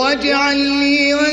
واجعل لي وزيرا